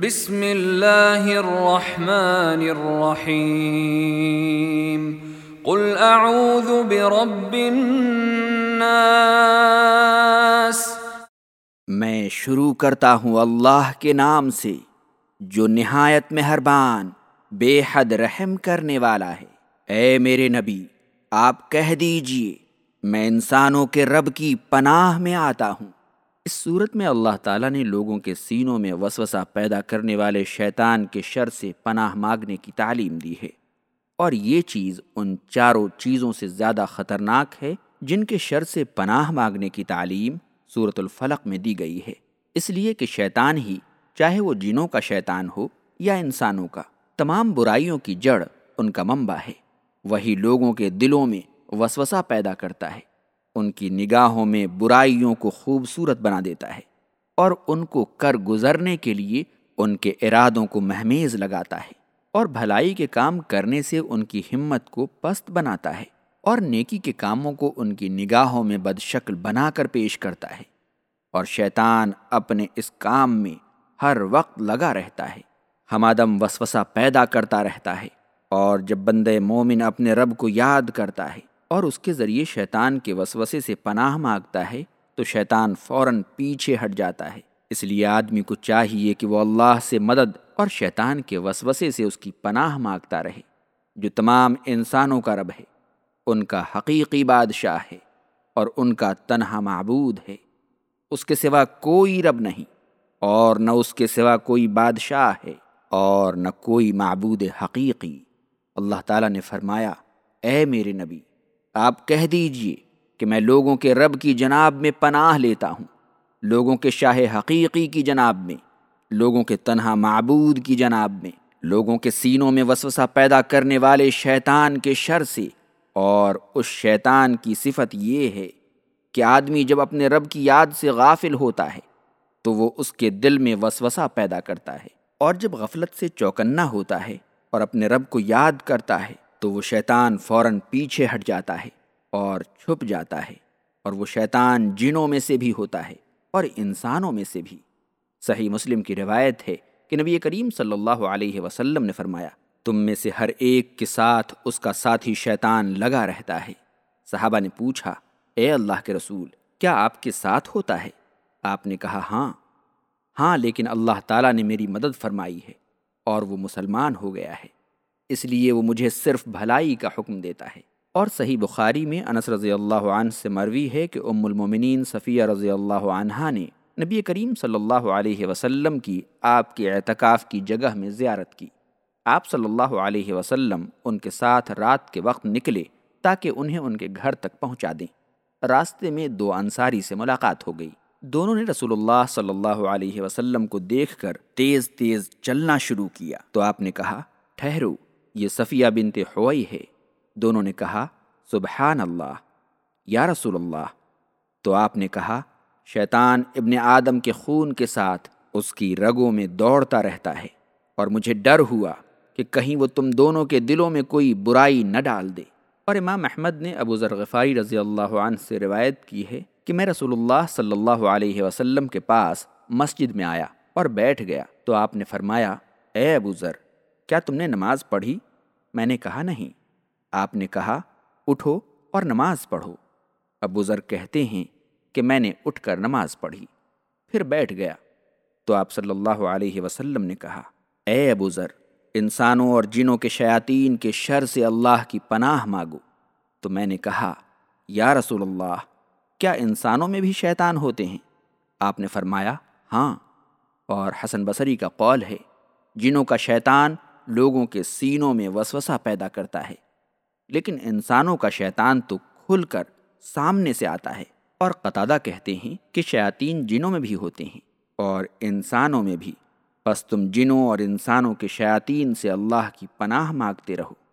بسم اللہ الرحمن الرحیم قل اعوذ برب الناس میں شروع کرتا ہوں اللہ کے نام سے، جو نہایت مہربان، بے حد رحم کرنے والا ہے۔ اے میرے نبی، آپ کہہ دیجیے، میں انسانوں کے رب کی پناہ میں آتا ہوں۔ اس صورت میں اللہ تعالیٰ نے لوگوں کے سینوں میں وسوسہ پیدا کرنے والے شیطان کے شر سے پناہ مانگنے کی تعلیم دی ہے۔ اور یہ چیز ان چاروں چیزوں سے زیادہ خطرناک ہے جن کے شر سے پناہ مانگنے کی تعلیم صورت الفلق میں دی گئی ہے۔ اس لیے کہ شیطان ہی، چاہے وہ جنوں کا شیطان ہو یا انسانوں کا، تمام برائیوں کی جڑ ان کا منبع ہے۔ وہی لوگوں کے دلوں میں وسوسہ پیدا کرتا ہے۔ ان کی نگاہوں میں برائیوں کو خوبصورت بنا دیتا ہے اور ان کو کر گزرنے کے لیے ان کے ارادوں کو مہمیز لگاتا ہے اور بھلائی کے کام کرنے سے ان کی ہمت کو پست بناتا ہے اور نیکی کے کاموں کو ان کی نگاہوں میں بد شکل بنا کر پیش کرتا ہے اور شیطان اپنے اس کام میں ہر وقت لگا رہتا ہے ہمادم وسوسہ پیدا کرتا رہتا ہے اور جب بندے مومن اپنے رب کو یاد کرتا ہے اور اس کے ذریعے شیطان کے وسوسے سے پناہ مانگتا ہے، تو شیطان فوراً پیچھے ہٹ جاتا ہے۔ اس لیے آدمی کو چاہیے کہ وہ اللہ سے مدد اور شیطان کے وسوسے سے اس کی پناہ مانگتا رہے، جو تمام انسانوں کا رب ہے۔ ان کا حقیقی بادشاہ ہے اور ان کا تنہا معبود ہے۔ اس کے سوا کوئی رب نہیں، اور نہ اس کے سوا کوئی بادشاہ ہے، اور نہ کوئی معبود حقیقی۔ اللہ تعالیٰ نے فرمایا، اے میرے نبی آپ کہہ دیجیے کہ میں لوگوں کے رب کی جناب میں پناہ لیتا ہوں، لوگوں کے شاہ حقیقی کی جناب میں، لوگوں کے تنہا معبود کی جناب میں، لوگوں کے سینوں میں وسوسہ پیدا کرنے والے شیطان کے شر سے۔ اور اس شیطان کی صفت یہ ہے کہ آدمی جب اپنے رب کی یاد سے غافل ہوتا ہے، تو وہ اس کے دل میں وسوسہ پیدا کرتا ہے۔ اور جب غفلت سے چوکنا ہوتا ہے اور اپنے رب کو یاد کرتا ہے تو وہ شیطان فوراً پیچھے ہٹ جاتا ہے اور چھپ جاتا ہے اور وہ شیطان جنوں میں سے بھی ہوتا ہے اور انسانوں میں سے بھی۔ صحیح مسلم کی روایت ہے کہ نبی کریم صلی اللہ علیہ وسلم نے فرمایا، تم میں سے ہر ایک کے ساتھ اس کا ساتھی شیطان لگا رہتا ہے۔ صحابہ نے پوچھا، اے اللہ کے رسول، کیا آپ کے ساتھ ہوتا ہے؟ آپ نے کہا ہاں۔ ہاں لیکن اللہ تعالیٰ نے میری مدد فرمائی ہے اور وہ مسلمان ہو گیا ہے۔ اس لیے وہ مجھے صرف بھلائی کا حکم دیتا ہے۔ اور صحیح بخاری میں انس رضی اللہ عنہ سے مروی ہے کہ ام المومنین صفیہ رضی اللہ عنہ نے نبی کریم صلی اللہ علیہ وسلم کی آپ کے اعتکاف کی جگہ میں زیارت کی۔ آپ صلی اللہ علیہ وسلم ان کے ساتھ رات کے وقت نکلے تاکہ انہیں ان کے گھر تک پہنچا دیں۔ راستے میں دو انصاری سے ملاقات ہو گئی۔ دونوں نے رسول اللہ صلی اللہ علیہ وسلم کو دیکھ کر تیز تیز چلنا شروع کیا۔ تو آپ نے کہا، ٹھہرو۔ یہ صفیہ بنت ہوئی ہے۔ دونوں نے کہا، سبحان اللہ، یا رسول اللہ۔ تو آپ نے کہا، شیطان ابن آدم کے خون کے ساتھ اس کی رگوں میں دوڑتا رہتا ہے اور مجھے ڈر ہوا کہ کہیں وہ تم دونوں کے دلوں میں کوئی برائی نہ ڈال دے۔ اور امام احمد نے ابو ذر غفاری رضی اللہ عنہ سے روایت کی ہے کہ میں رسول اللہ صلی اللہ علیہ وسلم کے پاس مسجد میں آیا اور بیٹھ گیا۔ تو آپ نے فرمایا، اے ابو ذر کیا تم نے نماز پڑھی؟ میں نے کہا نہیں۔ آپ نے کہا، اٹھو اور نماز پڑھو۔ ابو ذر کہتے ہیں کہ میں نے اٹھ کر نماز پڑھی۔ پھر بیٹھ گیا۔ تو آپ صلی اللہ علیہ وسلم نے کہا، اے ابو ذر، انسانوں اور جنوں کے شیاطین کے شر سے اللہ کی پناہ مانگو۔ تو میں نے کہا، یا رسول اللہ، کیا انسانوں میں بھی شیطان ہوتے ہیں؟ آپ نے فرمایا ہاں۔ اور حسن بصری کا قول ہے، جنوں کا شیطان لوگوں کے سینوں میں وسوسہ پیدا کرتا ہے۔ لیکن انسانوں کا شیطان تو کھل کر سامنے سے آتا ہے اور قطادہ کہتے ہیں کہ شیاطین جنوں میں بھی ہوتے ہیں اور انسانوں میں بھی۔ بس تم جنوں اور انسانوں کے شیاطین سے اللہ کی پناہ مانگتے رہو۔